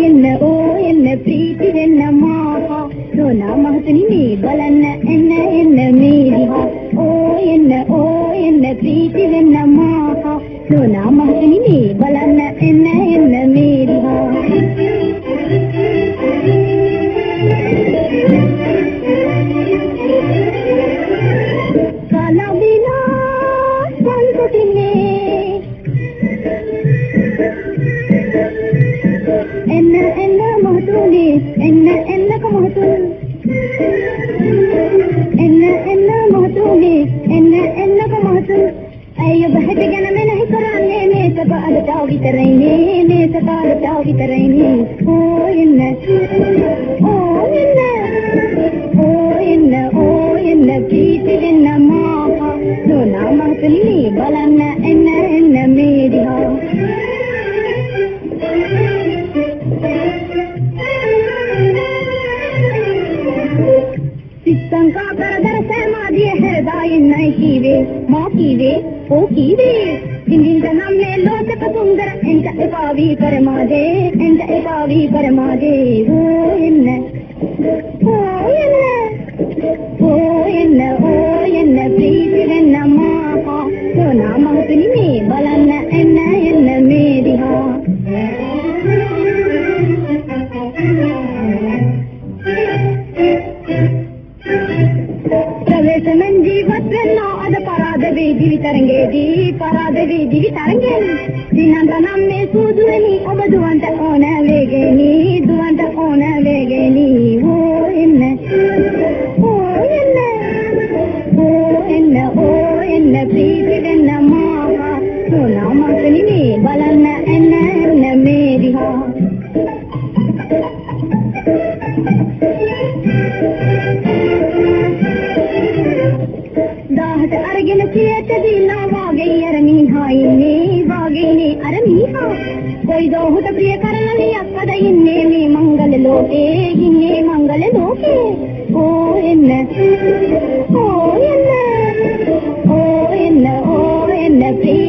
එන්න ඕ එන්න ප්‍රීති වෙන්න මාහා නෝනා මහතුනි මේ බලන්න එන්න එන්න මේ දිහා ඕ එන්න ඕ එන්න ප්‍රීති වෙන්න මාහා නෝනා මහතුනි මේ බලන්න එන්න എന്ന എന്നൊക്കെ മഹത്വം എന്ന എന്ന മഹത്വമേ എന്ന എന്നൊക്കെ മഹത്വം أيوة بحبك أنا من هيكر عني ميتة بعد تعوي تريني ميتة بعد تعوي تريني أوي الناس أوي الناس أوي الناس أوي الناس كيف لنا معها دون عمر تلي بلنا إنا إنا ميدي नमे लोचक सुंदर इंटी करमा देव इंटी करमा देवन हो වේදිවි තරංගේදී පරාද වේදිවි තරංගේනි දිනන්ත නම් මේ සූදුවනි ඔබ දුවන්ට ඕන වේගෙනි දුවන්ට ඕන වේගෙනි. ඕ එන්න ඕ එන්න ඕ එන්න ඕ එන්න ප්‍රීති වෙන්න මා සෝනා මතනිනේ බලන්න අරගෙන සියයට දිනා වාගේ අරමින් හායින්නේ වාගේනේ අරමිහා කොයි දෝහුට ප්‍රිය කරනලියක් අද ඉන්නේ මේ මංගල ලෝකේ ඉන්නේ මංගල ලෝකේ. ඕ එන්න ඕ එන්න ඕ එන්න ඕ එන්න ප්‍රීති